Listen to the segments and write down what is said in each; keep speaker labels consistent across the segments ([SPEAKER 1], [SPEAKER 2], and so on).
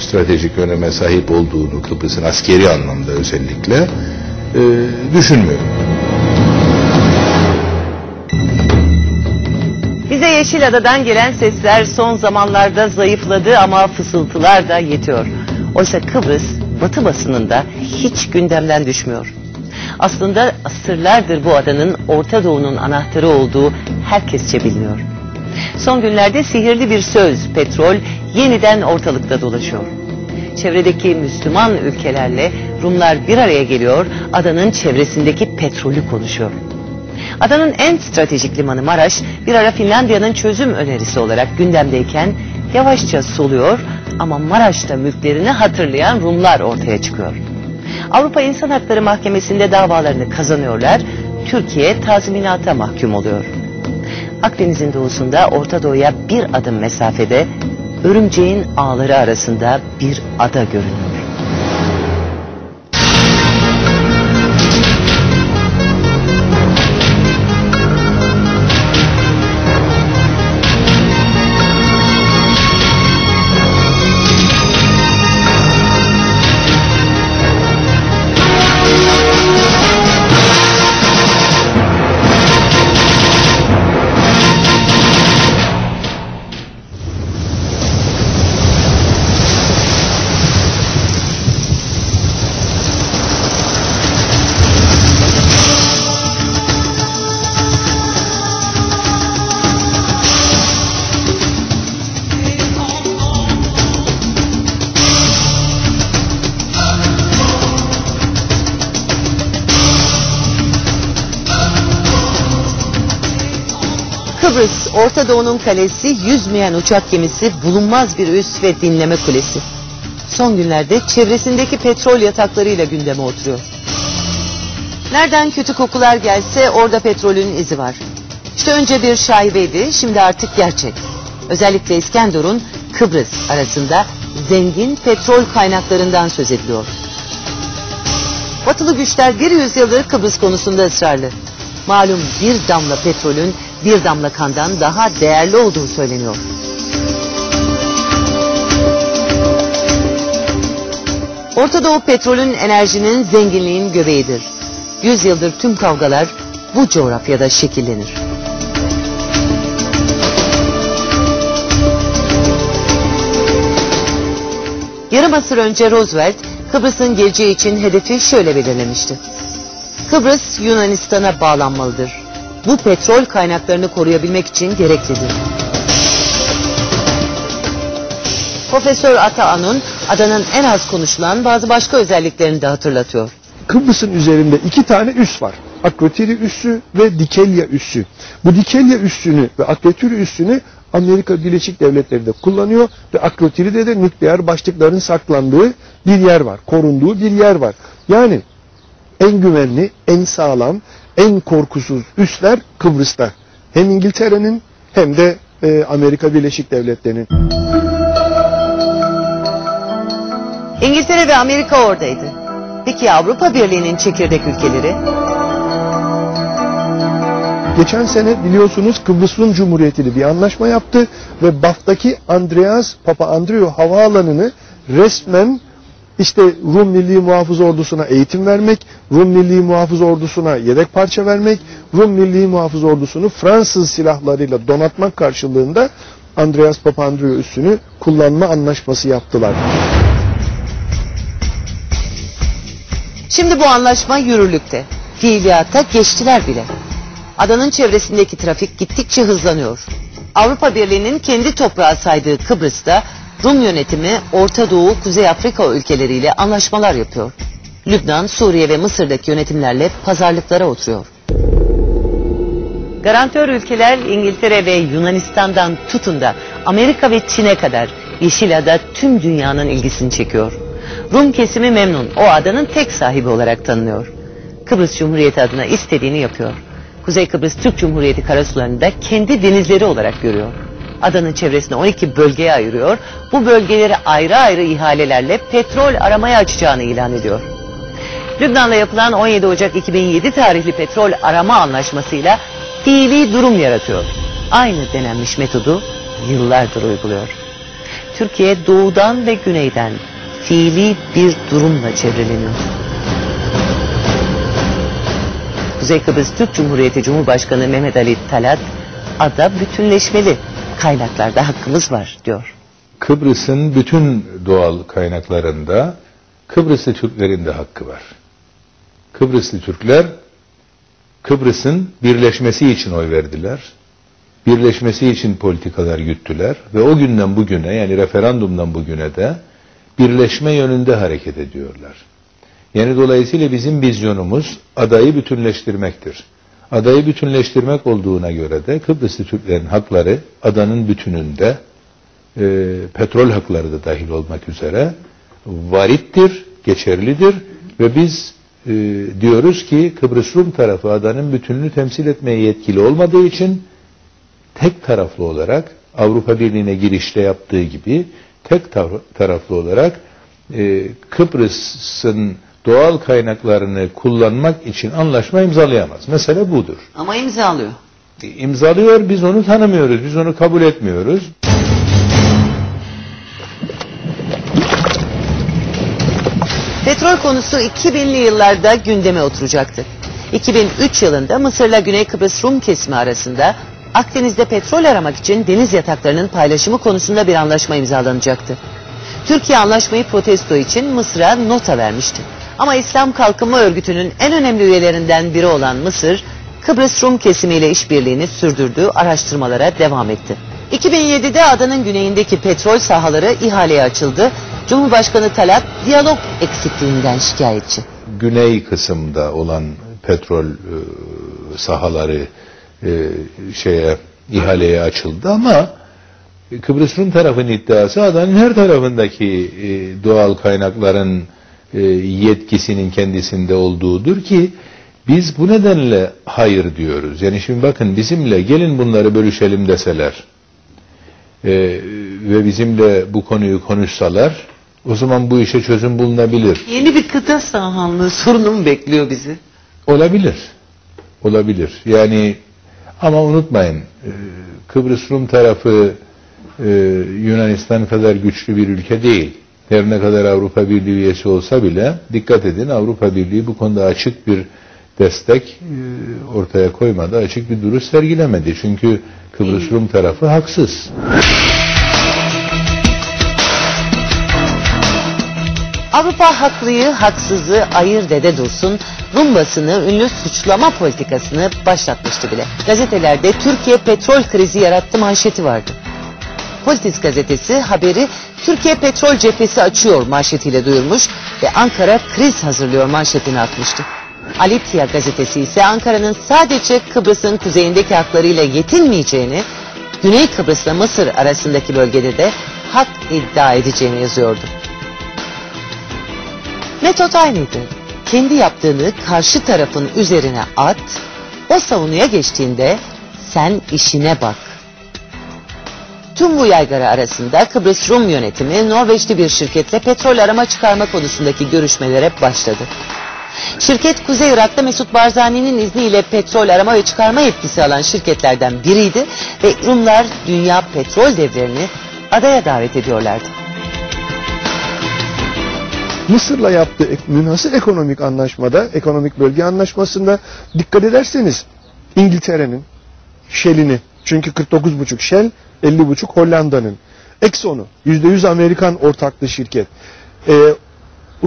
[SPEAKER 1] stratejik öneme sahip olduğunu Kıbrıs'ın askeri anlamda özellikle e, düşünmüyorum.
[SPEAKER 2] Bize Yeşilada'dan gelen sesler son zamanlarda zayıfladı ama fısıltılar da yetiyor. Oysa Kıbrıs Batı basınında hiç gündemden düşmüyor. Aslında asırlardır bu adanın Orta Doğu'nun anahtarı olduğu herkesçe biliniyor. Son günlerde sihirli bir söz, petrol, yeniden ortalıkta dolaşıyor. Çevredeki Müslüman ülkelerle Rumlar bir araya geliyor, adanın çevresindeki petrolü konuşuyor. Adanın en stratejik limanı Maraş bir ara Finlandiya'nın çözüm önerisi olarak gündemdeyken yavaşça soluyor ama Maraş'ta mülklerini hatırlayan Rumlar ortaya çıkıyor. Avrupa İnsan Hakları Mahkemesi'nde davalarını kazanıyorlar, Türkiye tazminata mahkum oluyor. Akdeniz'in doğusunda Orta Doğu'ya bir adım mesafede örümceğin ağları arasında bir ada görünüyor. Orta Doğu'nun kalesi, yüzmeyen uçak gemisi, bulunmaz bir üs ve dinleme kulesi. Son günlerde çevresindeki petrol yataklarıyla gündeme oturuyor. Nereden kötü kokular gelse orada petrolün izi var. İşte önce bir şaibeydi, şimdi artık gerçek. Özellikle İskenderun, Kıbrıs arasında zengin petrol kaynaklarından söz ediliyor. Batılı güçler bir yüzyıldır Kıbrıs konusunda ısrarlı. Malum bir damla petrolün bir damla kandan daha değerli olduğu söyleniyor. Orta Doğu petrolün enerjinin zenginliğin göbeğidir. Yüzyıldır tüm kavgalar bu coğrafyada şekillenir. Yarım asır önce Roosevelt Kıbrıs'ın geleceği için hedefi şöyle belirlemişti. Kıbrıs Yunanistan'a bağlanmalıdır. Bu petrol kaynaklarını koruyabilmek için gereklidir. Profesör Ataan'ın adanın en az konuşulan bazı başka özelliklerini de hatırlatıyor.
[SPEAKER 3] Kıbrıs'ın üzerinde iki tane üs var. Akrotiri üssü ve Dikelya üssü. Bu Dikelya üssünü ve Akrotiri üssünü Amerika Birleşik Devletleri de kullanıyor ve Akrotiri'de de nükleer başlıkların saklandığı bir yer var. Korunduğu bir yer var. Yani en güvenli, en sağlam, en korkusuz üsler Kıbrıs'ta. Hem İngiltere'nin hem de e, Amerika Birleşik Devletleri'nin.
[SPEAKER 2] İngiltere ve Amerika oradaydı. Peki Avrupa Birliği'nin çekirdek ülkeleri?
[SPEAKER 3] Geçen sene biliyorsunuz Kıbrıs Rum Cumhuriyeti ile bir anlaşma yaptı ve BAF'taki Andreas Papandreou havaalanını resmen işte Rum Milli Muhafız Ordusu'na eğitim vermek, Rum Milli Muhafız Ordusu'na yedek parça vermek, Rum Milli Muhafız Ordusu'nu Fransız silahlarıyla donatmak karşılığında Andreas Papandreou üssünü kullanma anlaşması yaptılar.
[SPEAKER 2] Şimdi bu anlaşma yürürlükte. Fiiliyata geçtiler bile. Adanın çevresindeki trafik gittikçe hızlanıyor. Avrupa Birliği'nin kendi toprağı saydığı Kıbrıs'ta Rum yönetimi Orta Doğu, Kuzey Afrika ülkeleriyle anlaşmalar yapıyor. Lübnan, Suriye ve Mısır'daki yönetimlerle pazarlıklara oturuyor. Garantör ülkeler İngiltere ve Yunanistan'dan tutun da Amerika ve Çin'e kadar Yeşilada tüm dünyanın ilgisini çekiyor. Rum kesimi memnun. O adanın tek sahibi olarak tanınıyor. Kıbrıs Cumhuriyeti adına istediğini yapıyor. Kuzey Kıbrıs Türk Cumhuriyeti karasularını da kendi denizleri olarak görüyor. Adanın çevresini 12 bölgeye ayırıyor. Bu bölgeleri ayrı ayrı ihalelerle petrol aramaya açacağını ilan ediyor. Lübnan'la yapılan 17 Ocak 2007 tarihli petrol arama anlaşmasıyla fiili durum yaratıyor. Aynı denenmiş metodu yıllardır uyguluyor. Türkiye doğudan ve güneyden fiili bir durumla çevreleniyor. Kuzey Kıbrıs Türk Cumhuriyeti Cumhurbaşkanı Mehmet Ali Talat, ada bütünleşmeli, kaynaklarda hakkımız var diyor.
[SPEAKER 1] Kıbrıs'ın bütün doğal kaynaklarında Kıbrıslı Türklerin de hakkı var. Kıbrıslı Türkler Kıbrıs'ın birleşmesi için oy verdiler. Birleşmesi için politikalar güttüler ve o günden bugüne yani referandumdan bugüne de birleşme yönünde hareket ediyorlar. Yani dolayısıyla bizim vizyonumuz adayı bütünleştirmektir. Adayı bütünleştirmek olduğuna göre de Kıbrıslı Türklerin hakları adanın bütününde e, petrol hakları da dahil olmak üzere varittir, geçerlidir ve biz e, diyoruz ki Kıbrıs Rum tarafı adanın bütününü temsil etmeye yetkili olmadığı için tek taraflı olarak Avrupa Birliği'ne girişte yaptığı gibi tek taraflı olarak e, Kıbrıs'ın doğal kaynaklarını kullanmak için anlaşma imzalayamaz. Mesele budur.
[SPEAKER 2] Ama imzalıyor.
[SPEAKER 1] E, imzalıyor, biz onu tanımıyoruz, biz onu kabul etmiyoruz.
[SPEAKER 2] Petrol konusu 2000'li yıllarda gündeme oturacaktı. 2003 yılında Mısır'la Güney Kıbrıs Rum kesimi arasında Akdeniz'de petrol aramak için deniz yataklarının paylaşımı konusunda bir anlaşma imzalanacaktı. Türkiye anlaşmayı protesto için Mısır'a nota vermişti. Ama İslam Kalkınma Örgütü'nün en önemli üyelerinden biri olan Mısır, Kıbrıs Rum kesimiyle işbirliğini sürdürdüğü araştırmalara devam etti. 2007'de adanın güneyindeki petrol sahaları ihaleye açıldı. Cumhurbaşkanı Talat diyalog eksikliğinden şikayetçi.
[SPEAKER 1] Güney kısımda olan petrol e, sahaları e, şeye ihaleye açıldı ama Kıbrıs Rum tarafının iddiası adanın her tarafındaki e, doğal kaynakların yetkisinin kendisinde olduğudur ki biz bu nedenle hayır diyoruz. Yani şimdi bakın bizimle gelin bunları bölüşelim deseler e, ve bizimle bu konuyu konuşsalar o zaman bu işe çözüm bulunabilir.
[SPEAKER 2] Yeni bir kıta sahanlığı sorunu mu bekliyor bizi?
[SPEAKER 1] Olabilir. Olabilir. Yani ama unutmayın e, Kıbrıs Rum tarafı e, Yunanistan kadar güçlü bir ülke değil. Her ne kadar Avrupa Birliği üyesi olsa bile dikkat edin Avrupa Birliği bu konuda açık bir destek e, ortaya koymadı. Açık bir duruş sergilemedi. Çünkü Kıbrıs Rum tarafı haksız.
[SPEAKER 2] Avrupa haklıyı, haksızı ayır dede dursun, Rum basını ünlü suçlama politikasını başlatmıştı bile. Gazetelerde Türkiye petrol krizi yarattı manşeti vardı. Politis gazetesi haberi Türkiye petrol cephesi açıyor manşetiyle duyurmuş ve Ankara kriz hazırlıyor manşetini atmıştı. Alitya gazetesi ise Ankara'nın sadece Kıbrıs'ın kuzeyindeki haklarıyla yetinmeyeceğini, Güney Kıbrıs'la Mısır arasındaki bölgede de hak iddia edeceğini yazıyordu. Metot aynıydı. Kendi yaptığını karşı tarafın üzerine at, o savunuya geçtiğinde sen işine bak. Tüm bu yaygara arasında Kıbrıs Rum yönetimi Norveçli bir şirketle petrol arama çıkarma konusundaki görüşmelere başladı. Şirket Kuzey Irak'ta Mesut Barzani'nin izniyle petrol arama ve çıkarma yetkisi alan şirketlerden biriydi ve Rumlar dünya petrol devlerini adaya davet ediyorlardı.
[SPEAKER 3] Mısır'la yaptığı münhasır ekonomik anlaşmada, ekonomik bölge anlaşmasında dikkat ederseniz İngiltere'nin, Shell'ini, çünkü 49,5 Shell, 50,5 Hollanda'nın, Exxon'u, %100 Amerikan ortaklı şirket, ee,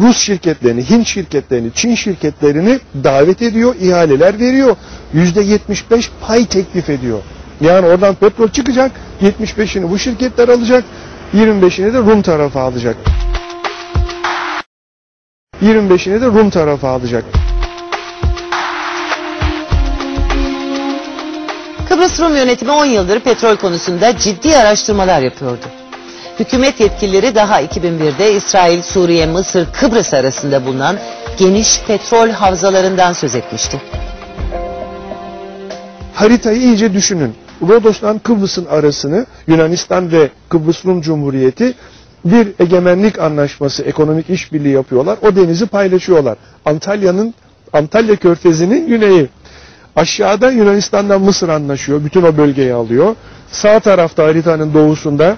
[SPEAKER 3] Rus şirketlerini, Hint şirketlerini, Çin şirketlerini davet ediyor, ihaleler veriyor. %75 pay teklif ediyor. Yani oradan petrol çıkacak, 75'ini bu şirketler alacak, 25'ini de Rum tarafı alacak. 25'ini de Rum tarafı alacak.
[SPEAKER 2] Kıbrıs Rum yönetimi 10 yıldır petrol konusunda ciddi araştırmalar yapıyordu. Hükümet yetkilileri daha 2001'de İsrail, Suriye, Mısır, Kıbrıs arasında bulunan geniş petrol havzalarından söz etmişti.
[SPEAKER 3] Haritayı iyice düşünün. Rodos'tan Kıbrıs'ın arasını Yunanistan ve Kıbrıs Rum Cumhuriyeti bir egemenlik anlaşması, ekonomik işbirliği yapıyorlar. O denizi paylaşıyorlar. Antalya'nın Antalya Körfezi'nin güneyi. Aşağıda Yunanistan'dan Mısır anlaşıyor. Bütün o bölgeyi alıyor. Sağ tarafta haritanın doğusunda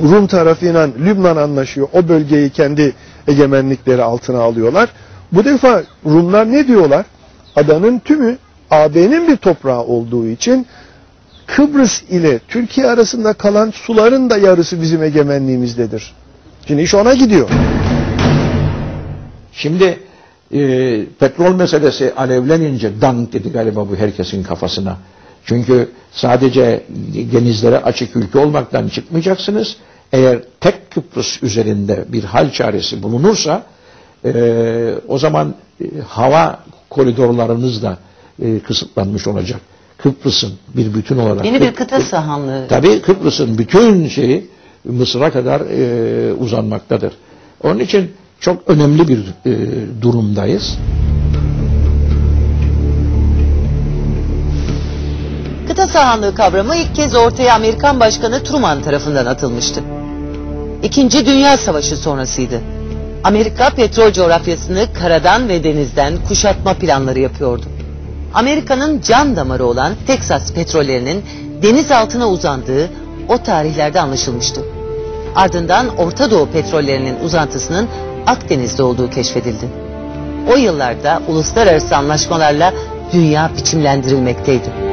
[SPEAKER 3] Rum tarafıyla Lübnan anlaşıyor. O bölgeyi kendi egemenlikleri altına alıyorlar. Bu defa Rumlar ne diyorlar? Adanın tümü AB'nin bir toprağı olduğu için Kıbrıs ile Türkiye arasında kalan suların da yarısı bizim egemenliğimizdedir. Şimdi iş ona gidiyor.
[SPEAKER 4] Şimdi e, petrol meselesi alevlenince dank dedi galiba bu herkesin kafasına. Çünkü sadece denizlere açık ülke olmaktan çıkmayacaksınız. Eğer tek Kıbrıs üzerinde bir hal çaresi bulunursa e, o zaman e, hava koridorlarınız da e, kısıtlanmış olacak. Kıbrıs'ın bir bütün olarak.
[SPEAKER 2] Yeni bir kıta sahanlığı.
[SPEAKER 4] Tabii Kıbrıs'ın bütün şeyi Mısır'a kadar e, uzanmaktadır. Onun için çok önemli bir e, durumdayız.
[SPEAKER 2] Kıta sahanlığı kavramı ilk kez ortaya Amerikan Başkanı Truman tarafından atılmıştı. İkinci Dünya Savaşı sonrasıydı. Amerika petrol coğrafyasını karadan ve denizden kuşatma planları yapıyordu. Amerika'nın can damarı olan Teksas petrollerinin deniz altına uzandığı o tarihlerde anlaşılmıştı. Ardından Orta Doğu petrollerinin uzantısının Akdeniz'de olduğu keşfedildi. O yıllarda uluslararası anlaşmalarla dünya biçimlendirilmekteydi.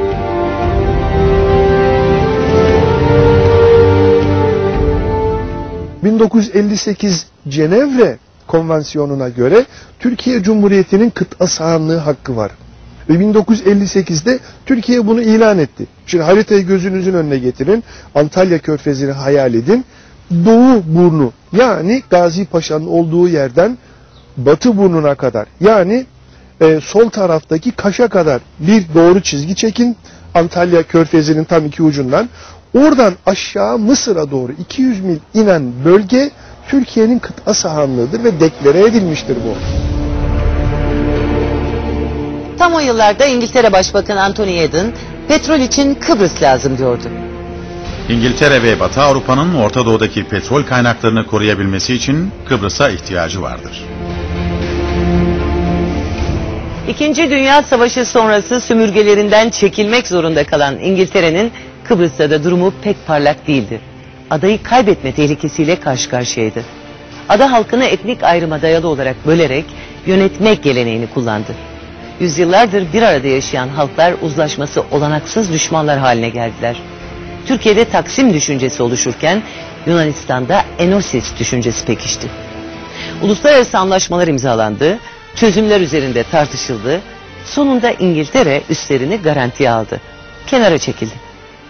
[SPEAKER 3] 1958 Cenevre Konvansiyonu'na göre Türkiye Cumhuriyeti'nin kıta sahanlığı hakkı var. Ve 1958'de Türkiye bunu ilan etti. Şimdi haritayı gözünüzün önüne getirin. Antalya Körfezi'ni hayal edin. Doğu burnu yani Gazi Paşa'nın olduğu yerden batı burnuna kadar yani e, sol taraftaki Kaş'a kadar bir doğru çizgi çekin. Antalya Körfezi'nin tam iki ucundan. Oradan aşağı Mısır'a doğru 200 mil inen bölge Türkiye'nin kıta sahanlığıdır ve deklare edilmiştir bu.
[SPEAKER 2] Tam o yıllarda İngiltere Başbakanı Anthony Eden petrol için Kıbrıs lazım diyordu.
[SPEAKER 5] İngiltere ve Batı Avrupa'nın Orta Doğu'daki petrol kaynaklarını koruyabilmesi için Kıbrıs'a ihtiyacı vardır.
[SPEAKER 2] İkinci Dünya Savaşı sonrası sömürgelerinden çekilmek zorunda kalan İngiltere'nin Kıbrıs'ta da durumu pek parlak değildi. Adayı kaybetme tehlikesiyle karşı karşıyaydı. Ada halkını etnik ayrıma dayalı olarak bölerek yönetmek geleneğini kullandı. Yüzyıllardır bir arada yaşayan halklar uzlaşması olanaksız düşmanlar haline geldiler. Türkiye'de Taksim düşüncesi oluşurken Yunanistan'da Enosis düşüncesi pekişti. Uluslararası anlaşmalar imzalandı, çözümler üzerinde tartışıldı. Sonunda İngiltere üstlerini garantiye aldı. Kenara çekildi.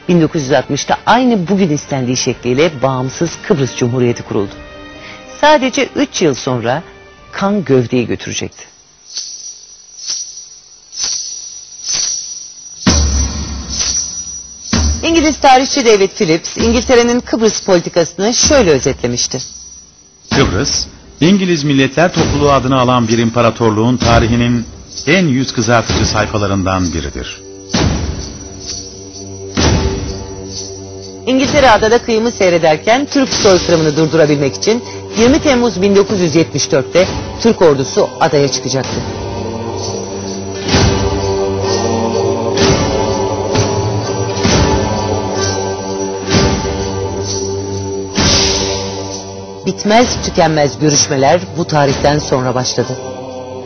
[SPEAKER 2] 1960'ta aynı bugün istendiği şekliyle bağımsız Kıbrıs Cumhuriyeti kuruldu. Sadece 3 yıl sonra kan gövdeyi götürecekti. İngiliz tarihçi David Phillips, İngiltere'nin Kıbrıs politikasını şöyle özetlemişti.
[SPEAKER 5] Kıbrıs, İngiliz Milletler Topluluğu adını alan bir imparatorluğun tarihinin en yüz kızartıcı sayfalarından biridir.
[SPEAKER 2] İngiltere adada kıyımı seyrederken Türk soykırımını durdurabilmek için 20 Temmuz 1974'te Türk ordusu adaya çıkacaktı. Bitmez tükenmez görüşmeler bu tarihten sonra başladı.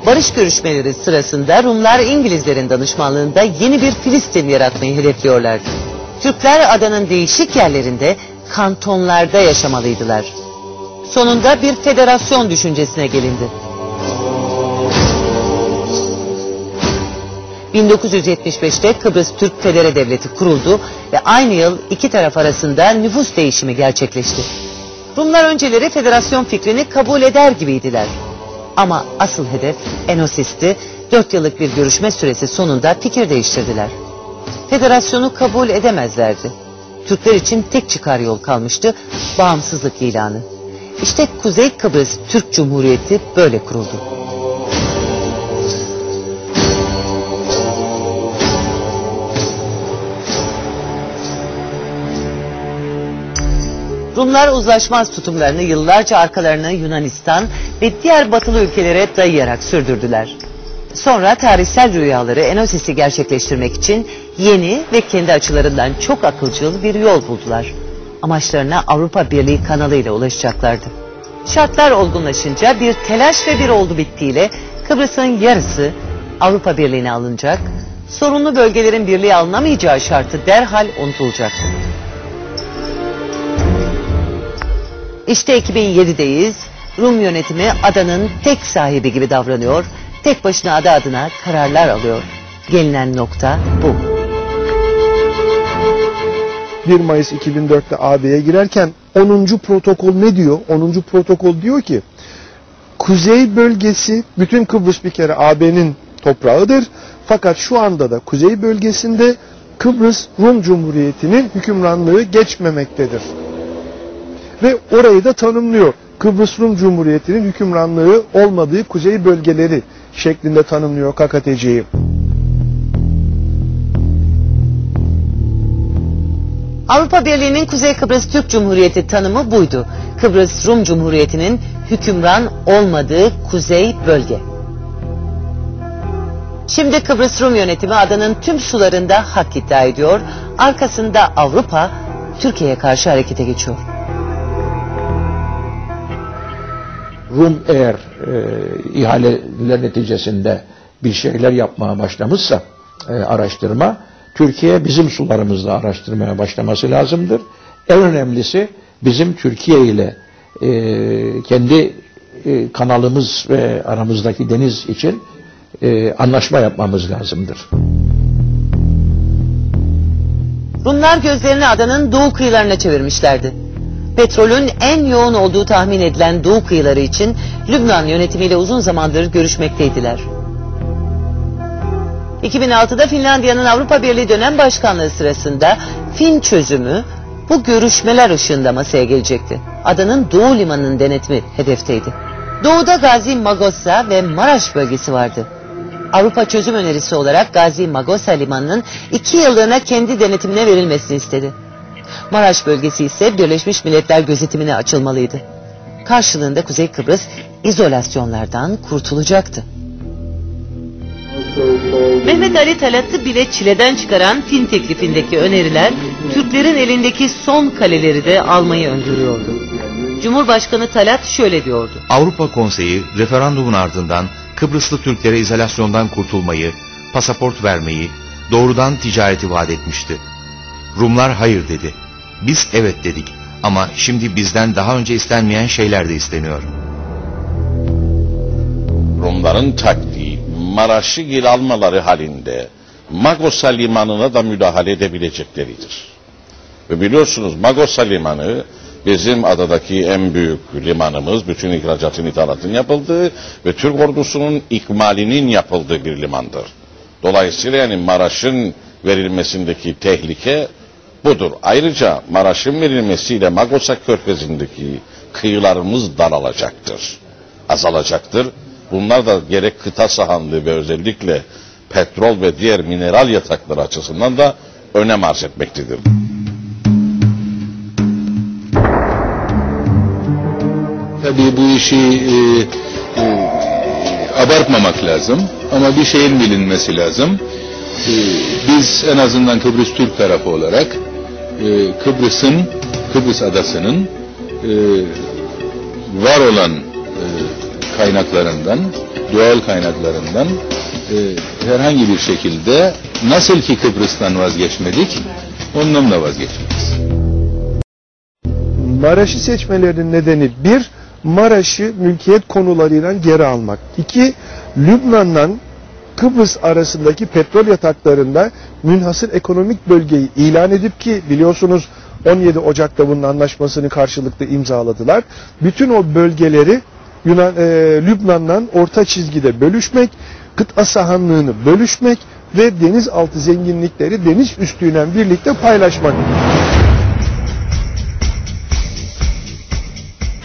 [SPEAKER 2] Barış görüşmeleri sırasında Rumlar İngilizlerin danışmanlığında yeni bir Filistin yaratmayı hedefliyorlardı. Türkler adanın değişik yerlerinde kantonlarda yaşamalıydılar. Sonunda bir federasyon düşüncesine gelindi. 1975'te Kıbrıs Türk Federe Devleti kuruldu ve aynı yıl iki taraf arasında nüfus değişimi gerçekleşti. Rumlar önceleri federasyon fikrini kabul eder gibiydiler. Ama asıl hedef Enosis'ti. Dört yıllık bir görüşme süresi sonunda fikir değiştirdiler. Federasyonu kabul edemezlerdi. Türkler için tek çıkar yol kalmıştı, bağımsızlık ilanı. İşte Kuzey Kıbrıs Türk Cumhuriyeti böyle kuruldu. Rumlar uzlaşmaz tutumlarını yıllarca arkalarını Yunanistan ve diğer batılı ülkelere dayayarak sürdürdüler. Sonra tarihsel rüyaları Enosis'i gerçekleştirmek için yeni ve kendi açılarından çok akılcıl bir yol buldular. amaçlarına Avrupa Birliği kanalıyla ulaşacaklardı. Şartlar olgunlaşınca bir telaş ve bir oldu bittiğiyle Kıbrıs'ın yarısı Avrupa Birliği'ne alınacak, sorunlu bölgelerin birliğe alınamayacağı şartı derhal unutulacaktı. İşte 2007'deyiz. Rum yönetimi adanın tek sahibi gibi davranıyor. Tek başına ada adına kararlar alıyor. Gelinen nokta bu.
[SPEAKER 3] 1 Mayıs 2004'te AB'ye girerken 10. protokol ne diyor? 10. protokol diyor ki Kuzey bölgesi bütün Kıbrıs bir kere AB'nin toprağıdır. Fakat şu anda da kuzey bölgesinde Kıbrıs Rum Cumhuriyeti'nin hükümranlığı geçmemektedir. Ve orayı da tanımlıyor. Kıbrıs Rum Cumhuriyeti'nin hükümranlığı olmadığı kuzey bölgeleri şeklinde tanımlıyor KKTC'yi.
[SPEAKER 2] Avrupa Birliği'nin Kuzey Kıbrıs Türk Cumhuriyeti tanımı buydu. Kıbrıs Rum Cumhuriyeti'nin hükümran olmadığı kuzey bölge. Şimdi Kıbrıs Rum yönetimi adanın tüm sularında hak iddia ediyor. Arkasında Avrupa Türkiye'ye karşı harekete geçiyor.
[SPEAKER 4] Rum eğer e, ihaleler neticesinde bir şeyler yapmaya başlamışsa e, araştırma, Türkiye bizim sularımızda araştırmaya başlaması lazımdır. En önemlisi bizim Türkiye ile e, kendi e, kanalımız ve aramızdaki deniz için e, anlaşma yapmamız lazımdır.
[SPEAKER 2] Rumlar gözlerini adanın doğu kıyılarına çevirmişlerdi. Petrolün en yoğun olduğu tahmin edilen doğu kıyıları için Lübnan yönetimiyle uzun zamandır görüşmekteydiler. 2006'da Finlandiya'nın Avrupa Birliği dönem başkanlığı sırasında Fin çözümü bu görüşmeler ışığında masaya gelecekti. Adanın Doğu Limanı'nın denetimi hedefteydi. Doğuda Gazi Magosa ve Maraş bölgesi vardı. Avrupa çözüm önerisi olarak Gazi Magosa Limanı'nın iki yıllığına kendi denetimine verilmesini istedi. Maraş bölgesi ise Birleşmiş Milletler gözetimine açılmalıydı. Karşılığında Kuzey Kıbrıs izolasyonlardan kurtulacaktı. Mehmet Ali Talat'ı bile çileden çıkaran film teklifindeki öneriler Türklerin elindeki son kaleleri de almayı öngörüyordu. Cumhurbaşkanı Talat şöyle diyordu.
[SPEAKER 6] Avrupa Konseyi referandumun ardından Kıbrıslı Türklere izolasyondan kurtulmayı, pasaport vermeyi, doğrudan ticareti vaat etmişti. Rumlar hayır dedi. Biz evet dedik ama şimdi bizden daha önce istenmeyen şeyler de isteniyor.
[SPEAKER 7] Rumların taktiği Maraş'ı geri almaları halinde Magosa limanına da müdahale edebilecekleridir. Ve biliyorsunuz Magosa limanı bizim adadaki en büyük limanımız, bütün ihracatın ithalatın yapıldığı ve Türk ordusunun ikmalinin yapıldığı bir limandır. Dolayısıyla yani Maraş'ın verilmesindeki tehlike budur. Ayrıca Maraş'ın verilmesiyle Magosa körfezindeki kıyılarımız daralacaktır. Azalacaktır. Bunlar da gerek kıta sahanlığı ve özellikle petrol ve diğer mineral yatakları açısından da önem arz etmektedir.
[SPEAKER 1] Tabii bu işi e, e, abartmamak lazım ama bir şeyin bilinmesi lazım. E, biz en azından Kıbrıs Türk tarafı olarak e, Kıbrıs'ın, Kıbrıs adasının e, var olan e, kaynaklarından, doğal kaynaklarından herhangi bir şekilde nasıl ki Kıbrıs'tan vazgeçmedik, ondan da vazgeçmeyiz.
[SPEAKER 3] Maraş'ı seçmelerinin nedeni bir, Maraş'ı mülkiyet konularıyla geri almak. İki, Lübnan'la Kıbrıs arasındaki petrol yataklarında münhasır ekonomik bölgeyi ilan edip ki biliyorsunuz 17 Ocak'ta bunun anlaşmasını karşılıklı imzaladılar. Bütün o bölgeleri Yunan, e, Lübnan'dan orta çizgide bölüşmek, kıta sahanlığını bölüşmek ve denizaltı zenginlikleri deniz üstüyle birlikte paylaşmak.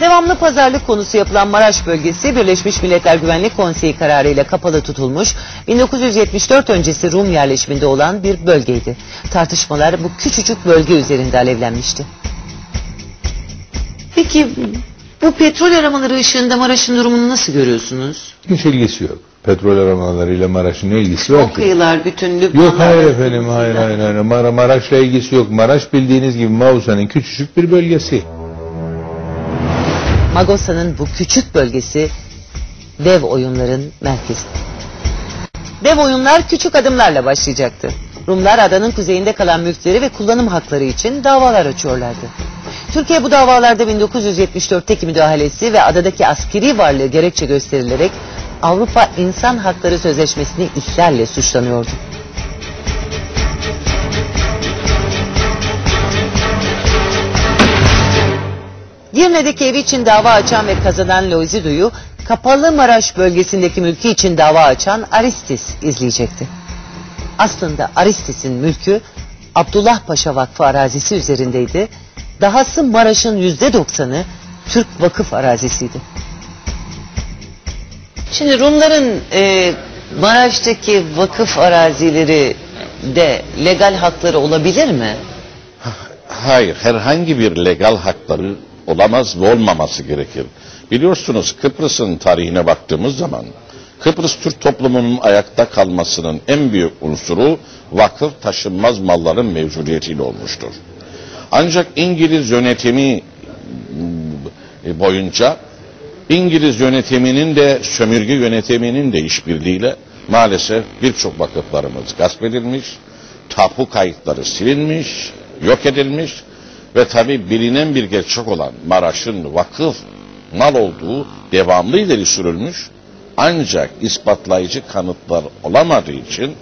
[SPEAKER 2] Devamlı pazarlık konusu yapılan Maraş bölgesi Birleşmiş Milletler Güvenlik Konseyi kararıyla kapalı tutulmuş 1974 öncesi Rum yerleşiminde olan bir bölgeydi. Tartışmalar bu küçücük bölge üzerinde alevlenmişti. Peki Bu petrol aramaları ışığında Maraş'ın durumunu nasıl görüyorsunuz?
[SPEAKER 1] Hiç ilgisi yok. Petrol aramalarıyla Maraş'ın ne ilgisi
[SPEAKER 2] O
[SPEAKER 1] var ki?
[SPEAKER 2] kıyılar bütün Lübnan
[SPEAKER 1] Yok hayır efendim hayır hayır hayır. Mara, Maraş'la ilgisi yok. Maraş bildiğiniz gibi Mausa'nın küçücük bir bölgesi.
[SPEAKER 2] Magosa'nın bu küçük bölgesi dev oyunların merkezi. Dev oyunlar küçük adımlarla başlayacaktı. Rumlar adanın kuzeyinde kalan mülkleri ve kullanım hakları için davalar açıyorlardı. Türkiye bu davalarda 1974'teki müdahalesi ve adadaki askeri varlığı gerekçe gösterilerek Avrupa İnsan Hakları Sözleşmesi'ni ihlalle suçlanıyordu. Girne'deki evi için dava açan ve kazanan Loizido'yu Kapalı Maraş bölgesindeki mülkü için dava açan Aristis izleyecekti. Aslında Aristis'in mülkü Abdullah Paşa Vakfı arazisi üzerindeydi. Dahası Maraş'ın yüzde doksanı Türk vakıf arazisiydi. Şimdi Rumların e, Maraş'taki vakıf arazileri de legal hakları olabilir mi?
[SPEAKER 7] Hayır, herhangi bir legal hakları olamaz ve olmaması gerekir. Biliyorsunuz Kıbrıs'ın tarihine baktığımız zaman Kıbrıs Türk toplumunun ayakta kalmasının en büyük unsuru vakıf taşınmaz malların mevcudiyetiyle olmuştur. Ancak İngiliz yönetimi mm, boyunca İngiliz yönetiminin de sömürge yönetiminin de işbirliğiyle maalesef birçok vakıflarımız gasp edilmiş, tapu kayıtları silinmiş, yok edilmiş ve tabi bilinen bir gerçek olan Maraş'ın vakıf mal olduğu devamlı ileri sürülmüş ancak ispatlayıcı kanıtlar olamadığı için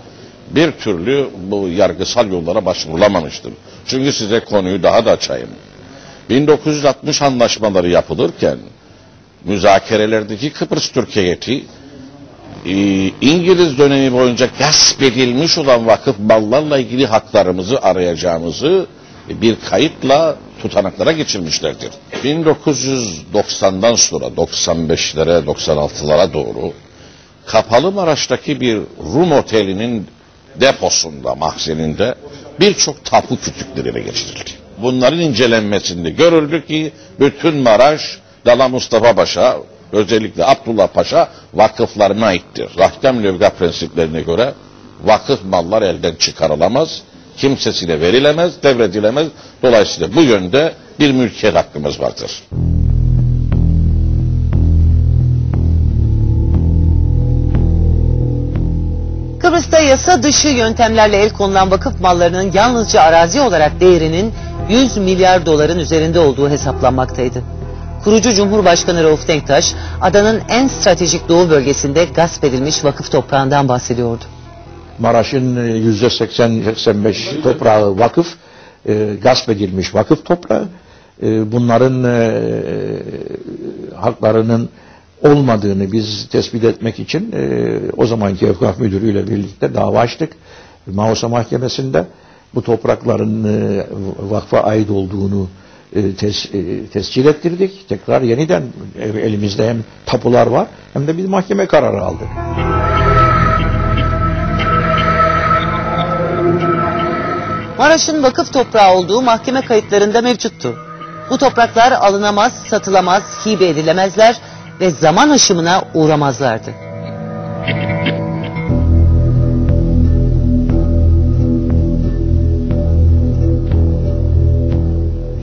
[SPEAKER 7] bir türlü bu yargısal yollara başvurulamamıştır. Çünkü size konuyu daha da açayım. 1960 anlaşmaları yapılırken müzakerelerdeki Kıbrıs Türk heyeti e, İngiliz dönemi boyunca gasp edilmiş olan vakıf mallarla ilgili haklarımızı arayacağımızı bir kayıtla tutanaklara geçirmişlerdir. 1990'dan sonra 95'lere 96'lara doğru Kapalı Maraş'taki bir Rum otelinin deposunda, mahzeninde birçok tapu kütükleri ele geçirildi. Bunların incelenmesinde görüldü ki bütün Maraş Dala Mustafa Paşa, özellikle Abdullah Paşa vakıflarına aittir. Rahkem levga prensiplerine göre vakıf mallar elden çıkarılamaz, kimsesine verilemez, devredilemez. Dolayısıyla bu yönde bir mülkiyet hakkımız vardır.
[SPEAKER 2] Kıbrıs'ta yasa dışı yöntemlerle el konulan vakıf mallarının yalnızca arazi olarak değerinin 100 milyar doların üzerinde olduğu hesaplanmaktaydı. Kurucu Cumhurbaşkanı Rauf Denktaş, adanın en stratejik doğu bölgesinde gasp edilmiş vakıf toprağından bahsediyordu.
[SPEAKER 4] Maraş'ın e, yüzde 80-85 toprağı vakıf, e, gasp edilmiş vakıf toprağı. E, bunların e, haklarının olmadığını biz tespit etmek için e, o zamanki Evkaf Müdürü ile birlikte dava açtık. Mausa Mahkemesi'nde bu toprakların e, vakfa ait olduğunu e, tes, e, tescil ettirdik. Tekrar yeniden e, elimizde hem tapular var hem de bir mahkeme kararı aldık.
[SPEAKER 2] Maraş'ın vakıf toprağı olduğu mahkeme kayıtlarında mevcuttu. Bu topraklar alınamaz, satılamaz, hibe edilemezler ve zaman aşımına uğramazlardı.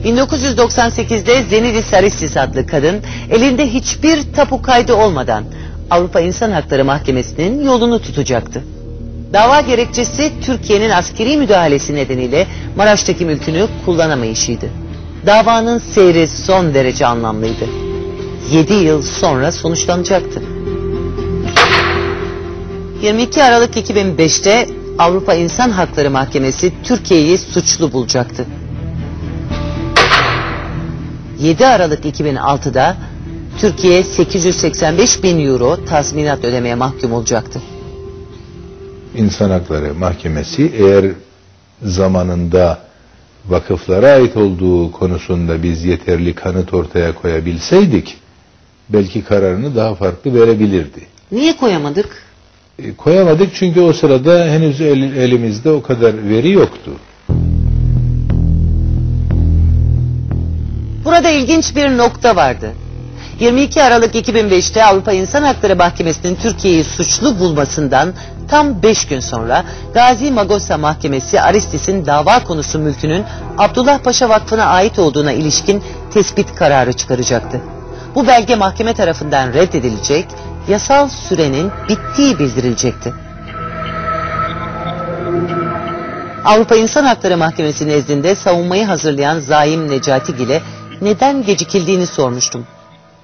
[SPEAKER 2] ...1998'de Zenidis Aristis adlı kadın... ...elinde hiçbir tapu kaydı olmadan... ...Avrupa İnsan Hakları Mahkemesi'nin yolunu tutacaktı. Dava gerekçesi Türkiye'nin askeri müdahalesi nedeniyle Maraş'taki mülkünü kullanamayışıydı. Davanın seyri son derece anlamlıydı. 7 yıl sonra sonuçlanacaktı. 22 Aralık 2005'te Avrupa İnsan Hakları Mahkemesi Türkiye'yi suçlu bulacaktı. 7 Aralık 2006'da Türkiye 885 bin euro tazminat ödemeye mahkum olacaktı.
[SPEAKER 1] İnsan Hakları Mahkemesi eğer zamanında vakıflara ait olduğu konusunda biz yeterli kanıt ortaya koyabilseydik belki kararını daha farklı verebilirdi.
[SPEAKER 2] Niye koyamadık?
[SPEAKER 1] E, koyamadık çünkü o sırada henüz el- elimizde o kadar veri yoktu.
[SPEAKER 2] Burada ilginç bir nokta vardı. 22 Aralık 2005'te Avrupa İnsan Hakları Mahkemesi'nin Türkiye'yi suçlu bulmasından tam 5 gün sonra Gazi Magosa Mahkemesi Aristis'in dava konusu mülkünün Abdullah Paşa Vakfı'na ait olduğuna ilişkin tespit kararı çıkaracaktı. Bu belge mahkeme tarafından reddedilecek, yasal sürenin bittiği bildirilecekti. Avrupa İnsan Hakları Mahkemesi nezdinde savunmayı hazırlayan Zaim Necati Gil'e neden gecikildiğini sormuştum.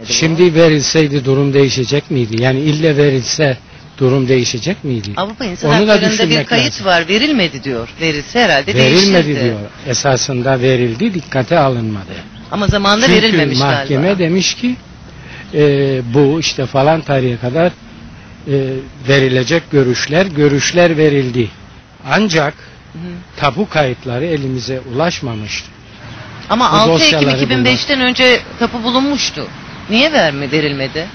[SPEAKER 8] Şimdi verilseydi durum değişecek miydi? Yani ille verilse durum değişecek miydi?
[SPEAKER 2] Avrupa İnsan
[SPEAKER 8] Onu da
[SPEAKER 2] Hakları'nda bir
[SPEAKER 8] düşünmek
[SPEAKER 2] kayıt
[SPEAKER 8] lazım.
[SPEAKER 2] var verilmedi diyor. Verilse herhalde
[SPEAKER 8] Verilmedi
[SPEAKER 2] değişirdi.
[SPEAKER 8] diyor. Esasında verildi, dikkate alınmadı.
[SPEAKER 2] Ama zamanında
[SPEAKER 8] Çünkü
[SPEAKER 2] verilmemiş
[SPEAKER 8] mahkeme
[SPEAKER 2] galiba.
[SPEAKER 8] demiş ki e, bu işte falan tarihe kadar e, verilecek görüşler, görüşler verildi. Ancak tapu kayıtları elimize ulaşmamıştı.
[SPEAKER 2] Ama
[SPEAKER 8] Bu
[SPEAKER 2] 6 Ekim
[SPEAKER 8] dosyaları
[SPEAKER 2] 2005'ten önce tapu bulunmuştu. Niye verme verilmedi?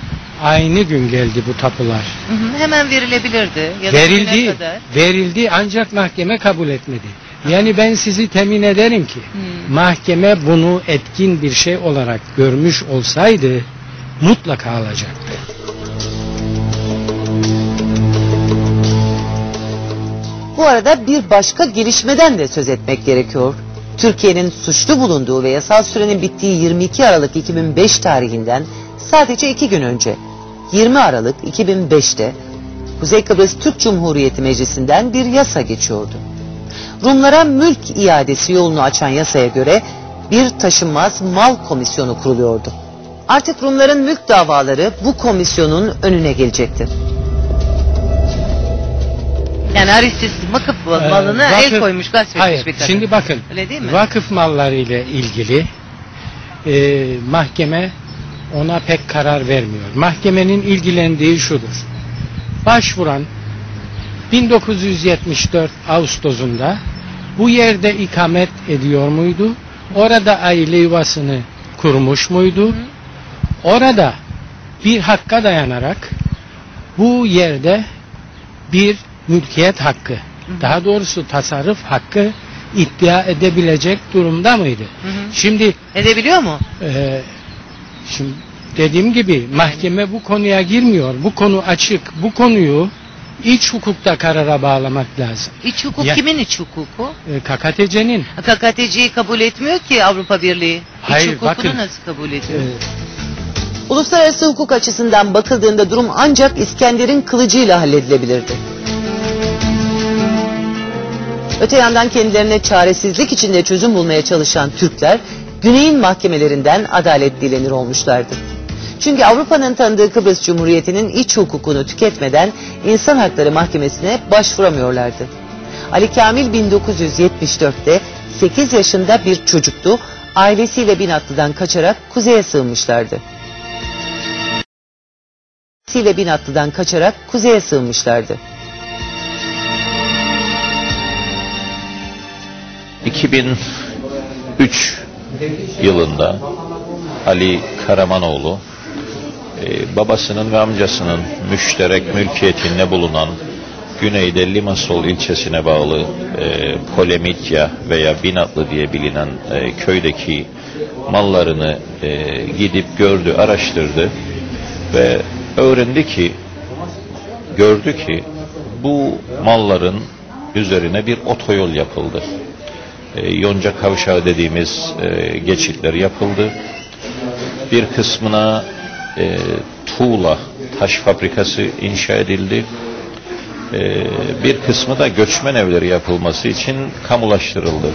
[SPEAKER 8] Aynı gün geldi bu tapular.
[SPEAKER 2] Hı hı, hemen verilebilirdi. Ya da
[SPEAKER 8] verildi,
[SPEAKER 2] kadar.
[SPEAKER 8] verildi ancak mahkeme kabul etmedi. Yani ben sizi temin ederim ki mahkeme bunu etkin bir şey olarak görmüş olsaydı mutlaka alacaktı.
[SPEAKER 2] Bu arada bir başka gelişmeden de söz etmek gerekiyor. Türkiye'nin suçlu bulunduğu ve yasal sürenin bittiği 22 Aralık 2005 tarihinden sadece iki gün önce 20 Aralık 2005'te Kuzey Kıbrıs Türk Cumhuriyeti Meclisi'nden bir yasa geçiyordu. Rumlara mülk iadesi yolunu açan yasaya göre bir taşınmaz mal komisyonu kuruluyordu. Artık Rumların mülk davaları bu komisyonun önüne gelecekti. Yani Aristis vakıf
[SPEAKER 8] Ee,
[SPEAKER 2] malını el
[SPEAKER 8] vakıf-
[SPEAKER 2] koymuş gasp etmiş
[SPEAKER 8] Hayır,
[SPEAKER 2] bir kadın.
[SPEAKER 8] şimdi bakın
[SPEAKER 2] Öyle değil mi?
[SPEAKER 8] vakıf malları ile ilgili e, mahkeme ona pek karar vermiyor. Mahkemenin ilgilendiği şudur. Başvuran 1974 Ağustos'unda bu yerde ikamet ediyor muydu? Orada aile yuvasını kurmuş muydu? Orada bir hakka dayanarak bu yerde bir mülkiyet hakkı, daha doğrusu tasarruf hakkı iddia edebilecek durumda mıydı? Şimdi
[SPEAKER 2] Edebiliyor mu?
[SPEAKER 8] e, şimdi dediğim gibi mahkeme bu konuya girmiyor. Bu konu açık. Bu konuyu iç hukukta karara bağlamak lazım.
[SPEAKER 2] İç hukuk
[SPEAKER 8] Ya-
[SPEAKER 2] kimin iç hukuku?
[SPEAKER 8] E, KKTC'nin
[SPEAKER 2] KKTC'yi kabul etmiyor ki Avrupa Birliği.
[SPEAKER 8] Hayır,
[SPEAKER 2] iç hukukunu
[SPEAKER 8] bakın.
[SPEAKER 2] nasıl kabul
[SPEAKER 8] e,
[SPEAKER 2] ediyor? Uluslararası hukuk açısından bakıldığında durum ancak İskender'in kılıcıyla halledilebilirdi. Öte yandan kendilerine çaresizlik içinde çözüm bulmaya çalışan Türkler, Güney'in mahkemelerinden adalet dilenir olmuşlardı. Çünkü Avrupa'nın tanıdığı Kıbrıs Cumhuriyeti'nin iç hukukunu tüketmeden İnsan Hakları Mahkemesi'ne başvuramıyorlardı. Ali Kamil 1974'te 8 yaşında bir çocuktu, ailesiyle Binatlı'dan kaçarak kuzeye sığınmışlardı. Ailesiyle Binatlı'dan kaçarak kuzeye sığınmışlardı.
[SPEAKER 9] 2003 yılında Ali Karamanoğlu e, babasının ve amcasının müşterek mülkiyetinde bulunan güneyde Limassol ilçesine bağlı e, Polemitya veya Binatlı diye bilinen e, köydeki mallarını e, gidip gördü, araştırdı ve öğrendi ki gördü ki bu malların üzerine bir otoyol yapıldı. E, Yonca Kavşağı dediğimiz e, geçitler yapıldı. Bir kısmına e, tuğla taş fabrikası inşa edildi. E, bir kısmı da göçmen evleri yapılması için kamulaştırıldı.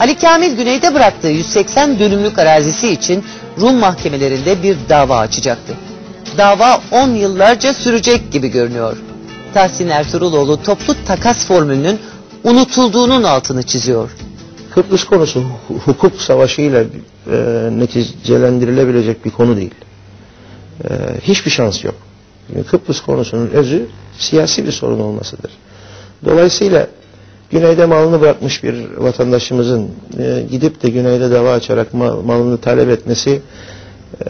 [SPEAKER 2] Ali Kamil güneyde bıraktığı 180 dönümlük arazisi için Rum mahkemelerinde bir dava açacaktı. Dava 10 yıllarca sürecek gibi görünüyor. Tahsin Ertuğruloğlu toplu takas formülünün unutulduğunun altını çiziyor.
[SPEAKER 3] Kıbrıs konusu hu- hukuk savaşıyla e, neticelendirilebilecek bir konu değil. E, hiçbir şans yok. Çünkü Kıbrıs konusunun özü siyasi bir sorun olmasıdır. Dolayısıyla güneyde malını bırakmış bir vatandaşımızın e, gidip de güneyde dava açarak mal- malını talep etmesi e,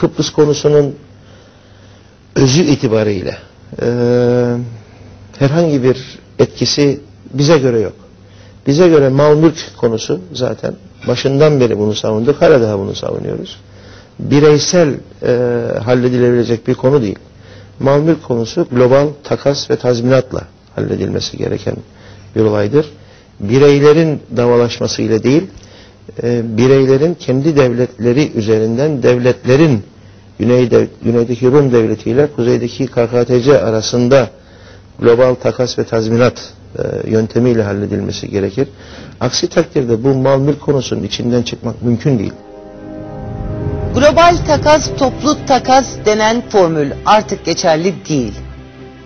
[SPEAKER 3] Kıbrıs konusunun özü itibariyle e, herhangi bir etkisi bize göre yok.
[SPEAKER 10] Bize göre mal mülk konusu zaten başından beri bunu savunduk. Hala daha bunu savunuyoruz. Bireysel e, halledilebilecek bir konu değil. Mal mülk konusu global takas ve tazminatla halledilmesi gereken bir olaydır. Bireylerin davalaşmasıyla değil, e, bireylerin kendi devletleri üzerinden devletlerin güneyde, güneydeki Rum devleti ile kuzeydeki KKTC arasında global takas ve tazminat e, yöntemiyle halledilmesi gerekir. Aksi takdirde bu mal mülk konusunun içinden çıkmak mümkün değil.
[SPEAKER 2] Global takas, toplu takas denen formül artık geçerli değil.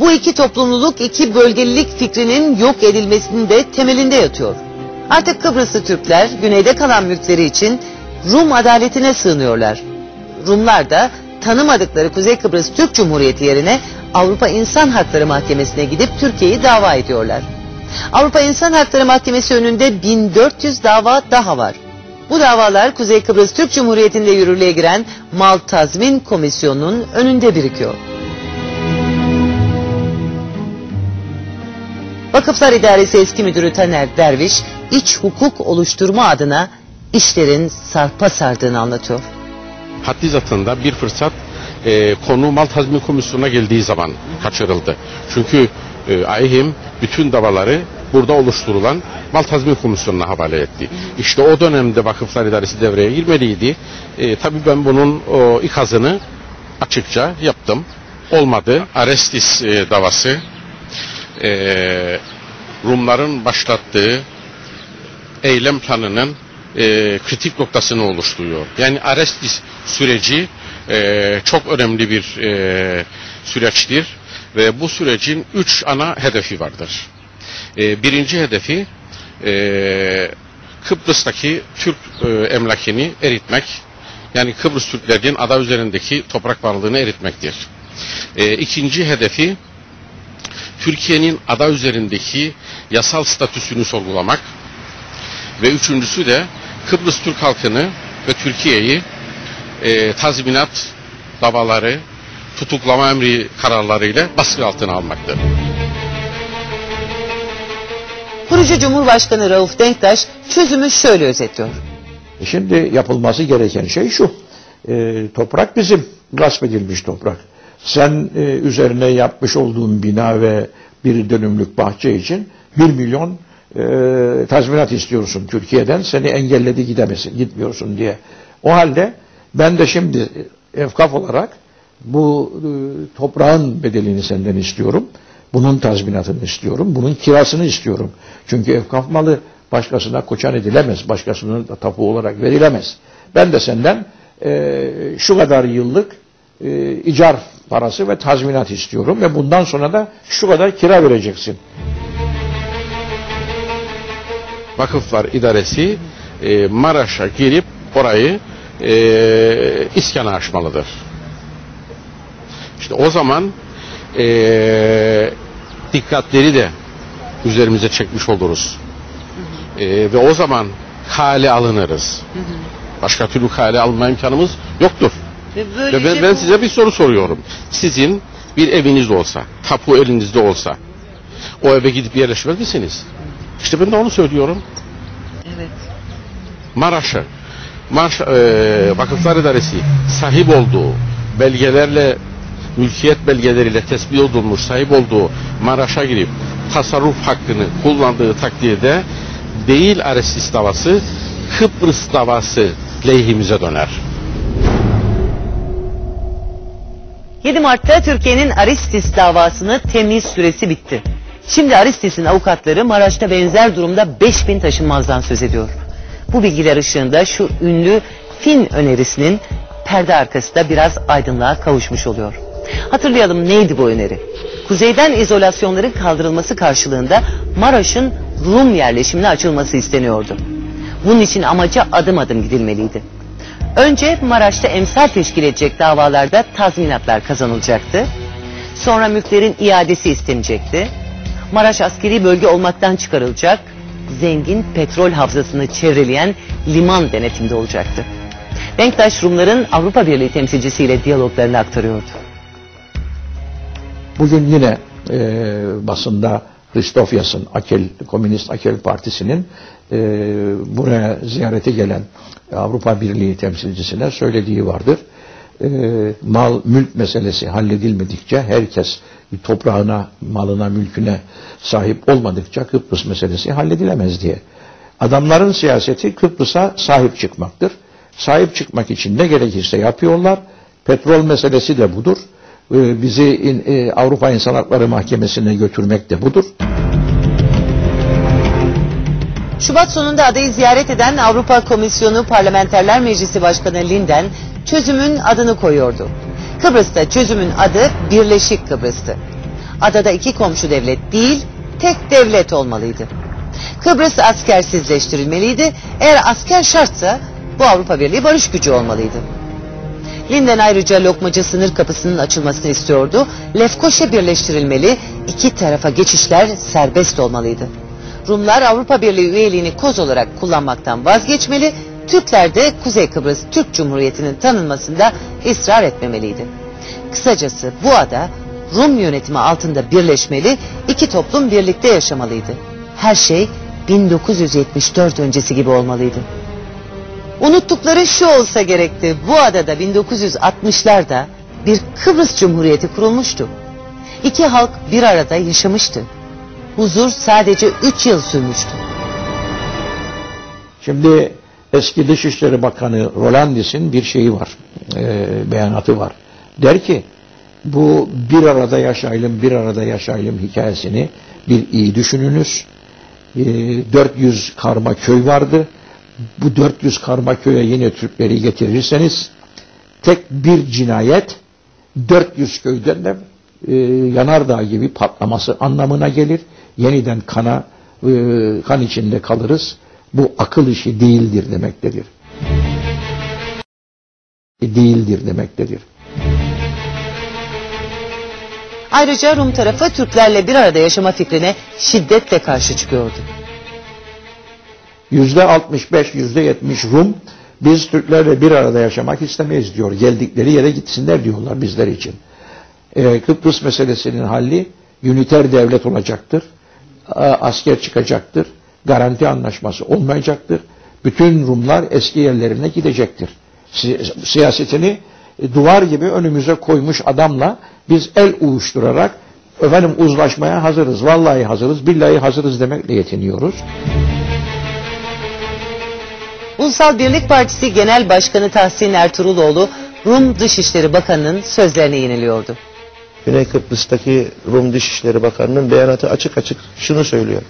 [SPEAKER 2] Bu iki toplumluluk, iki bölgelilik fikrinin yok edilmesinin de temelinde yatıyor. Artık Kıbrıslı Türkler güneyde kalan mülkleri için Rum adaletine sığınıyorlar. Rumlar da tanımadıkları Kuzey Kıbrıs Türk Cumhuriyeti yerine Avrupa İnsan Hakları Mahkemesi'ne gidip Türkiye'yi dava ediyorlar. Avrupa İnsan Hakları Mahkemesi önünde 1400 dava daha var. Bu davalar Kuzey Kıbrıs Türk Cumhuriyeti'nde yürürlüğe giren Mal Tazmin Komisyonu'nun önünde birikiyor. Vakıflar İdaresi Eski Müdürü Taner Derviş, iç hukuk oluşturma adına işlerin sarpa sardığını anlatıyor.
[SPEAKER 11] Haddi zatında bir fırsat e, konu mal tazmin komisyonuna geldiği zaman kaçırıldı. Çünkü e, AİHİM bütün davaları burada oluşturulan mal tazmin komisyonuna havale etti. İşte o dönemde vakıflar idaresi devreye girmeliydi. E, tabii ben bunun o, ikazını açıkça yaptım. Olmadı. Arestis e, davası e, Rumların başlattığı eylem planının e, kritik noktasını oluşturuyor. Yani Arestis süreci e, çok önemli bir e, süreçtir ve bu sürecin üç ana hedefi vardır. E, birinci hedefi e, Kıbrıs'taki Türk e, emlakini eritmek, yani Kıbrıs Türklerinin ada üzerindeki toprak varlığını eritmektir. E, ikinci hedefi Türkiye'nin ada üzerindeki yasal statüsünü sorgulamak ve üçüncüsü de Kıbrıs Türk halkını ve Türkiye'yi e, tazminat davaları, tutuklama emri kararlarıyla baskı altına almaktır.
[SPEAKER 2] Kurucu Cumhurbaşkanı Rauf Denktaş çözümü şöyle özetliyor.
[SPEAKER 4] Şimdi yapılması gereken şey şu. E, toprak bizim. Gasp edilmiş toprak. Sen e, üzerine yapmış olduğun bina ve bir dönümlük bahçe için bir milyon e, tazminat istiyorsun Türkiye'den. Seni engelledi gidemesin, gitmiyorsun diye. O halde ben de şimdi efkaf olarak bu e, toprağın bedelini senden istiyorum. Bunun tazminatını istiyorum. Bunun kirasını istiyorum. Çünkü efkaf malı başkasına koçan edilemez. Başkasının da tapu olarak verilemez. Ben de senden e, şu kadar yıllık e, icar parası ve tazminat istiyorum ve bundan sonra da şu kadar kira vereceksin.
[SPEAKER 11] Vakıflar İdaresi e, Maraş'a girip orayı e, iskana açmalıdır. İşte o zaman e, dikkatleri de üzerimize çekmiş oluruz. E, ve o zaman kale alınırız. Başka türlü kale alma imkanımız yoktur.
[SPEAKER 2] Ve
[SPEAKER 11] Ve ben, ben size bir soru soruyorum. Sizin bir eviniz olsa, tapu elinizde olsa, o eve gidip yerleşmez misiniz? İşte ben de onu söylüyorum.
[SPEAKER 2] Evet.
[SPEAKER 11] Maraş'ı, Maraş e, Vakıflar İdaresi sahip olduğu belgelerle, mülkiyet belgeleriyle tespit edilmiş sahip olduğu Maraş'a girip tasarruf hakkını kullandığı takdirde değil Arestis davası, Kıbrıs davası lehimize döner.
[SPEAKER 2] 7 Mart'ta Türkiye'nin Aristis davasını temyiz süresi bitti. Şimdi Aristis'in avukatları Maraş'ta benzer durumda 5000 taşınmazdan söz ediyor. Bu bilgiler ışığında şu ünlü Fin önerisinin perde arkasında biraz aydınlığa kavuşmuş oluyor. Hatırlayalım neydi bu öneri? Kuzeyden izolasyonların kaldırılması karşılığında Maraş'ın Rum yerleşimine açılması isteniyordu. Bunun için amaca adım adım gidilmeliydi. Önce Maraş'ta emsal teşkil edecek davalarda tazminatlar kazanılacaktı. Sonra mülklerin iadesi istenecekti. Maraş askeri bölge olmaktan çıkarılacak, zengin petrol havzasını çevreleyen liman denetimde olacaktı. Denktaş Rumların Avrupa Birliği temsilcisiyle diyaloglarını aktarıyordu.
[SPEAKER 4] Bugün yine e, basında Kristofyas'ın Akel, Komünist Akel Partisi'nin e, buraya ziyarete gelen Avrupa Birliği temsilcisine söylediği vardır. E, mal, mülk meselesi halledilmedikçe herkes toprağına, malına, mülküne sahip olmadıkça Kıbrıs meselesi halledilemez diye. Adamların siyaseti Kıbrıs'a sahip çıkmaktır. Sahip çıkmak için ne gerekirse yapıyorlar. Petrol meselesi de budur. Ee, bizi e, Avrupa İnsan Hakları Mahkemesi'ne götürmek de budur.
[SPEAKER 2] Şubat sonunda adayı ziyaret eden Avrupa Komisyonu Parlamenterler Meclisi Başkanı Linden çözümün adını koyuyordu. Kıbrıs'ta çözümün adı Birleşik Kıbrıs'tı. Adada iki komşu devlet değil, tek devlet olmalıydı. Kıbrıs askersizleştirilmeliydi. Eğer asker şartsa bu Avrupa Birliği barış gücü olmalıydı. Linden ayrıca lokmacı sınır kapısının açılmasını istiyordu. Lefkoşa birleştirilmeli, iki tarafa geçişler serbest olmalıydı. Rumlar Avrupa Birliği üyeliğini koz olarak kullanmaktan vazgeçmeli, Türkler de Kuzey Kıbrıs Türk Cumhuriyeti'nin tanınmasında ısrar etmemeliydi. Kısacası bu ada Rum yönetimi altında birleşmeli, iki toplum birlikte yaşamalıydı. Her şey 1974 öncesi gibi olmalıydı. Unuttukları şu olsa gerekti. Bu adada 1960'larda bir Kıbrıs Cumhuriyeti kurulmuştu. İki halk bir arada yaşamıştı. Huzur sadece 3 yıl sürmüştü.
[SPEAKER 4] Şimdi eski Dışişleri Bakanı Rolandis'in bir şeyi var, e, beyanatı var. Der ki bu bir arada yaşayalım, bir arada yaşayalım hikayesini bir iyi düşününüz. E, 400 karma köy vardı. Bu 400 karma köye yine Türkleri getirirseniz tek bir cinayet 400 köyden de e, yanardağ gibi patlaması anlamına gelir. Yeniden kana e, kan içinde kalırız. Bu akıl işi değildir demektedir. Değildir demektedir.
[SPEAKER 2] Ayrıca Rum tarafı Türklerle bir arada yaşama fikrine şiddetle karşı çıkıyordu.
[SPEAKER 4] Yüzde 65, yüzde 70 Rum biz Türklerle bir arada yaşamak istemeyiz diyor. Geldikleri yere gitsinler diyorlar bizler için. Ee, Kıbrıs meselesinin halli üniter devlet olacaktır. Asker çıkacaktır. Garanti anlaşması olmayacaktır. Bütün Rumlar eski yerlerine gidecektir. Si siyasetini duvar gibi önümüze koymuş adamla biz el uyuşturarak efendim uzlaşmaya hazırız, vallahi hazırız, billahi hazırız demekle yetiniyoruz.
[SPEAKER 2] Ulusal Birlik Partisi Genel Başkanı Tahsin Ertuğruloğlu Rum Dışişleri Bakanı'nın sözlerine yeniliyordu.
[SPEAKER 10] Güney Kıbrıs'taki Rum Dışişleri Bakanı'nın beyanatı açık açık şunu söylüyor.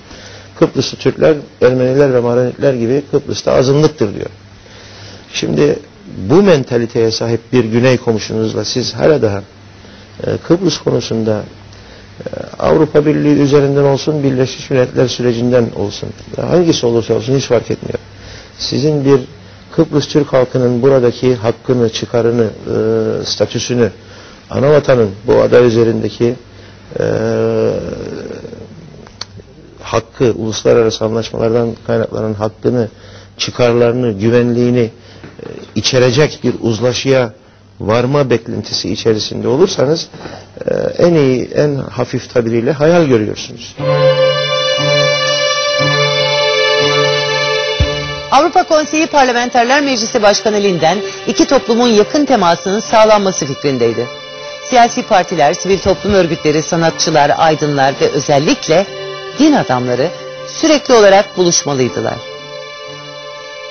[SPEAKER 10] Kıbrıslı Türkler, Ermeniler ve Maronitler gibi Kıbrıs'ta azınlıktır diyor. Şimdi bu mentaliteye sahip bir Güney komşunuzla siz hala daha e, Kıbrıs konusunda e, Avrupa Birliği üzerinden olsun, Birleşmiş Milletler sürecinden olsun, hangisi olursa olsun hiç fark etmiyor. Sizin bir Kıbrıs Türk halkının buradaki hakkını, çıkarını, e, statüsünü, anavatanın bu ada üzerindeki e, hakkı, uluslararası anlaşmalardan kaynaklanan hakkını, çıkarlarını, güvenliğini e, içerecek bir uzlaşıya varma beklentisi içerisinde olursanız e, en iyi, en hafif tabiriyle hayal görüyorsunuz.
[SPEAKER 2] Avrupa Konseyi Parlamenterler Meclisi Başkanı Linden iki toplumun yakın temasının sağlanması fikrindeydi. Siyasi partiler, sivil toplum örgütleri, sanatçılar, aydınlar ve özellikle din adamları sürekli olarak buluşmalıydılar.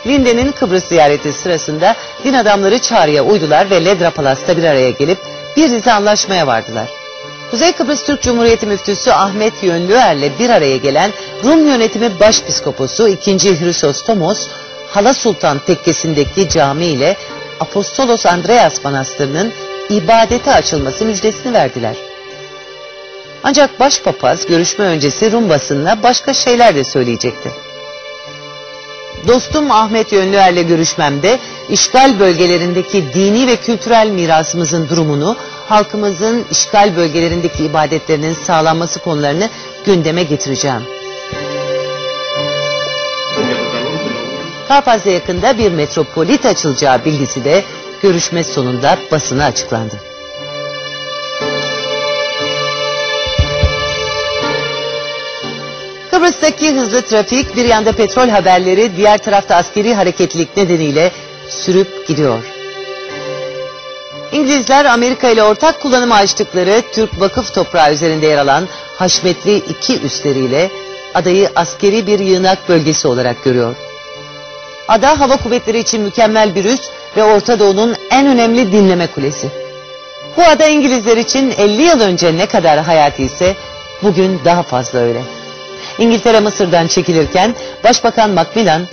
[SPEAKER 2] Linden'in Kıbrıs ziyareti sırasında din adamları çağrıya uydular ve Ledra Palas'ta bir araya gelip bir dizi anlaşmaya vardılar. Kuzey Kıbrıs Türk Cumhuriyeti Müftüsü Ahmet Yönlüer'le bir araya gelen Rum yönetimi başpiskoposu 2. Hristostomos, Hala Sultan Tekkesi'ndeki cami ile Apostolos Andreas Manastırı'nın ibadete açılması müjdesini verdiler. Ancak başpapaz görüşme öncesi Rum basınına başka şeyler de söyleyecekti. Dostum Ahmet Yönlüer'le görüşmemde işgal bölgelerindeki dini ve kültürel mirasımızın durumunu, halkımızın işgal bölgelerindeki ibadetlerinin sağlanması konularını gündeme getireceğim. Karpaz'da yakında bir metropolit açılacağı bilgisi de görüşme sonunda basına açıklandı. Kıbrıs'taki hızlı trafik bir yanda petrol haberleri diğer tarafta askeri hareketlilik nedeniyle sürüp gidiyor. İngilizler Amerika ile ortak kullanıma açtıkları Türk vakıf toprağı üzerinde yer alan haşmetli iki üsleriyle adayı askeri bir yığınak bölgesi olarak görüyor. Ada hava kuvvetleri için mükemmel bir üs ve Orta Doğu'nun en önemli dinleme kulesi. Bu ada İngilizler için 50 yıl önce ne kadar hayati ise bugün daha fazla öyle. İngiltere Mısır'dan çekilirken Başbakan Macmillan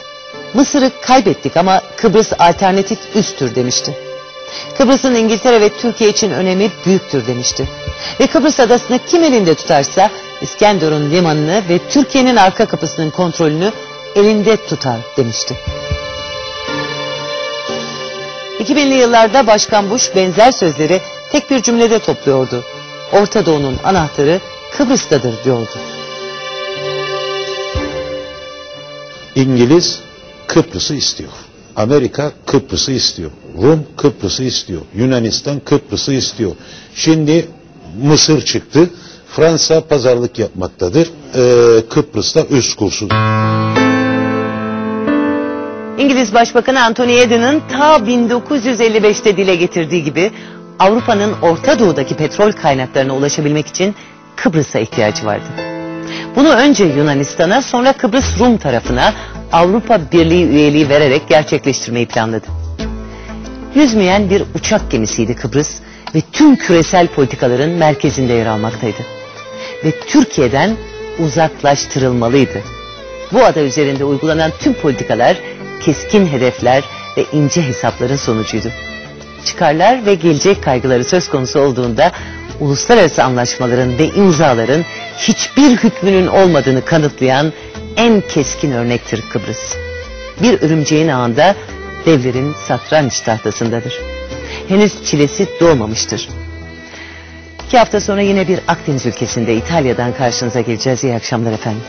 [SPEAKER 2] Mısır'ı kaybettik ama Kıbrıs alternatif üsttür demişti. Kıbrıs'ın İngiltere ve Türkiye için önemi büyüktür demişti. Ve Kıbrıs adasını kim elinde tutarsa İskenderun limanını ve Türkiye'nin arka kapısının kontrolünü elinde tutar demişti. 2000'li yıllarda Başkan Bush benzer sözleri tek bir cümlede topluyordu. Orta Doğu'nun anahtarı Kıbrıs'tadır diyordu.
[SPEAKER 12] İngiliz Kıbrıs'ı istiyor. Amerika Kıbrıs'ı istiyor. Rum Kıbrıs'ı istiyor. Yunanistan Kıbrıs'ı istiyor. Şimdi Mısır çıktı. Fransa pazarlık yapmaktadır. Ee, Kıbrıs'ta üst kursu.
[SPEAKER 2] İngiliz Başbakanı Anthony Eden ta 1955'te dile getirdiği gibi Avrupa'nın Orta Doğu'daki petrol kaynaklarına ulaşabilmek için Kıbrıs'a ihtiyacı vardı. Bunu önce Yunanistan'a sonra Kıbrıs Rum tarafına Avrupa Birliği üyeliği vererek gerçekleştirmeyi planladı. Yüzmeyen bir uçak gemisiydi Kıbrıs ve tüm küresel politikaların merkezinde yer almaktaydı. Ve Türkiye'den uzaklaştırılmalıydı. Bu ada üzerinde uygulanan tüm politikalar keskin hedefler ve ince hesapların sonucuydu. Çıkarlar ve gelecek kaygıları söz konusu olduğunda uluslararası anlaşmaların ve imzaların hiçbir hükmünün olmadığını kanıtlayan en keskin örnektir Kıbrıs. Bir örümceğin ağında devlerin satranç tahtasındadır. Henüz çilesi doğmamıştır. İki hafta sonra yine bir Akdeniz ülkesinde İtalya'dan karşınıza geleceğiz. İyi akşamlar efendim.